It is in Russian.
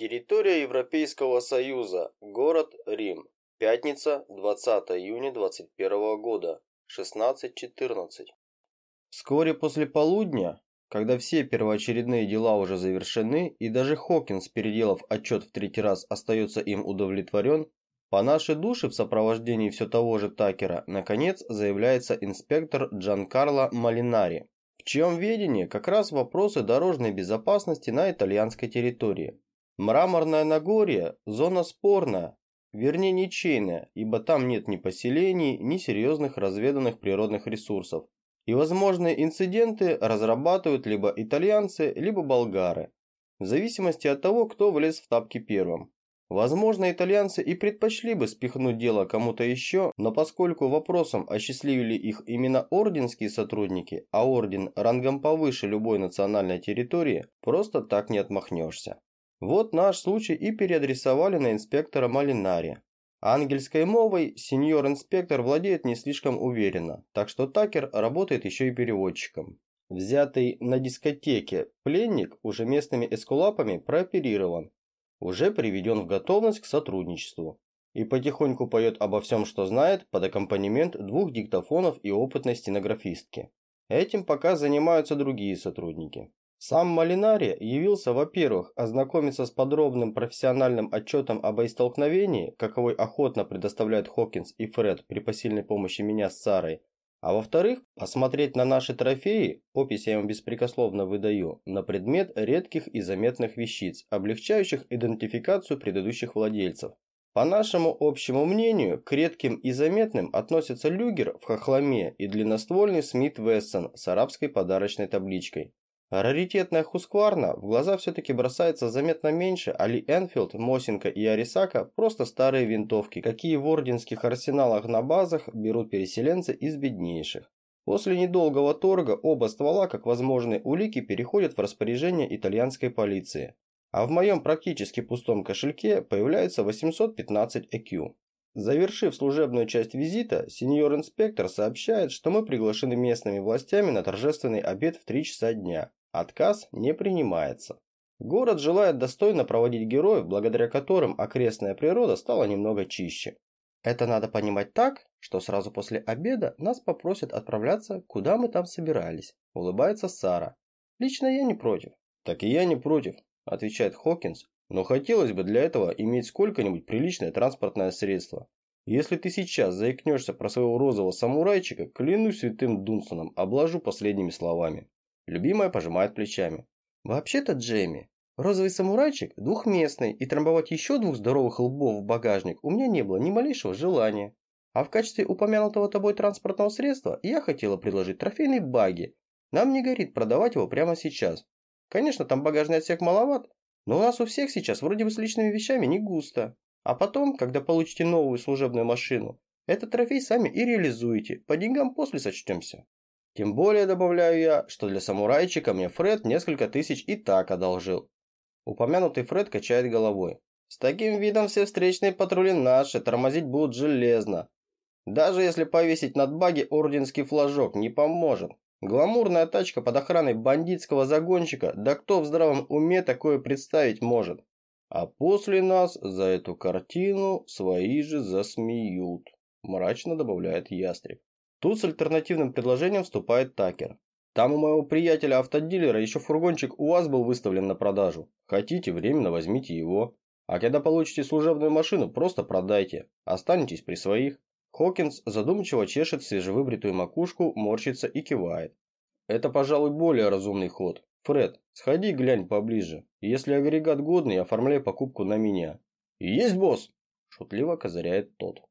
Территория Европейского Союза. Город Рим. Пятница, 20 июня 21 года. 16.14. Вскоре после полудня, когда все первоочередные дела уже завершены и даже Хокинс, переделав отчет в третий раз, остается им удовлетворен, по нашей душе в сопровождении все того же Такера, наконец, заявляется инспектор Джанкарло Малинари, в чьем ведении как раз вопросы дорожной безопасности на итальянской территории. Мраморное Нагорье – зона спорная, вернее ничейная, ибо там нет ни поселений, ни серьезных разведанных природных ресурсов. И возможные инциденты разрабатывают либо итальянцы, либо болгары, в зависимости от того, кто влез в тапки первым. Возможно, итальянцы и предпочли бы спихнуть дело кому-то еще, но поскольку вопросом осчастливили их именно орденские сотрудники, а орден рангом повыше любой национальной территории, просто так не отмахнешься. Вот наш случай и переадресовали на инспектора Малинари. Ангельской мовой сеньор-инспектор владеет не слишком уверенно, так что Такер работает еще и переводчиком. Взятый на дискотеке пленник уже местными эскулапами прооперирован, уже приведен в готовность к сотрудничеству и потихоньку поет обо всем, что знает, под аккомпанемент двух диктофонов и опытной стенографистки. Этим пока занимаются другие сотрудники. Сам Малинари явился, во-первых, ознакомиться с подробным профессиональным отчетом об боестолкновении, каковой охотно предоставляют Хокинс и Фред при посильной помощи меня с Сарой, а во-вторых, посмотреть на наши трофеи, опись я им беспрекословно выдаю, на предмет редких и заметных вещиц, облегчающих идентификацию предыдущих владельцев. По нашему общему мнению, к редким и заметным относятся люгер в хохломе и длинноствольный Смит Вессон с арабской подарочной табличкой. Раритетная Хускварна в глаза все-таки бросается заметно меньше, а Ли Энфилд, Мосинка и Арисака просто старые винтовки, какие в орденских арсеналах на базах берут переселенцы из беднейших. После недолгого торга оба ствола, как возможные улики, переходят в распоряжение итальянской полиции. А в моем практически пустом кошельке появляется 815 EQ. Завершив служебную часть визита, сеньор-инспектор сообщает, что мы приглашены местными властями на торжественный обед в 3 часа дня. Отказ не принимается. Город желает достойно проводить героев, благодаря которым окрестная природа стала немного чище. Это надо понимать так, что сразу после обеда нас попросят отправляться, куда мы там собирались, улыбается Сара. Лично я не против. Так и я не против, отвечает Хокинс, но хотелось бы для этого иметь сколько-нибудь приличное транспортное средство. Если ты сейчас заикнешься про своего розового самурайчика, клянусь святым Дунстоном, обложу последними словами. Любимая пожимает плечами. Вообще-то, Джейми, розовый самурайчик двухместный, и трамбовать еще двух здоровых лбов в багажник у меня не было ни малейшего желания. А в качестве упомянутого тобой транспортного средства я хотела предложить трофейный багги. Нам не горит продавать его прямо сейчас. Конечно, там багажный отсек маловат, но у нас у всех сейчас вроде бы с личными вещами не густо. А потом, когда получите новую служебную машину, этот трофей сами и реализуете. По деньгам после сочтемся. Тем более, добавляю я, что для самурайчика мне Фред несколько тысяч и так одолжил. Упомянутый Фред качает головой. С таким видом все встречные патрули наши, тормозить будут железно. Даже если повесить над баги орденский флажок, не поможет. Гламурная тачка под охраной бандитского загонщика, да кто в здравом уме такое представить может? А после нас за эту картину свои же засмеют, мрачно добавляет Ястреб. Тут с альтернативным предложением вступает Такер. Там у моего приятеля-автодилера еще фургончик у вас был выставлен на продажу. Хотите, временно возьмите его. А когда получите служебную машину, просто продайте. Останетесь при своих. Хокинс задумчиво чешет свежевыбритую макушку, морщится и кивает. Это, пожалуй, более разумный ход. Фред, сходи глянь поближе. Если агрегат годный, оформляй покупку на меня. Есть, босс! Шутливо козыряет тот.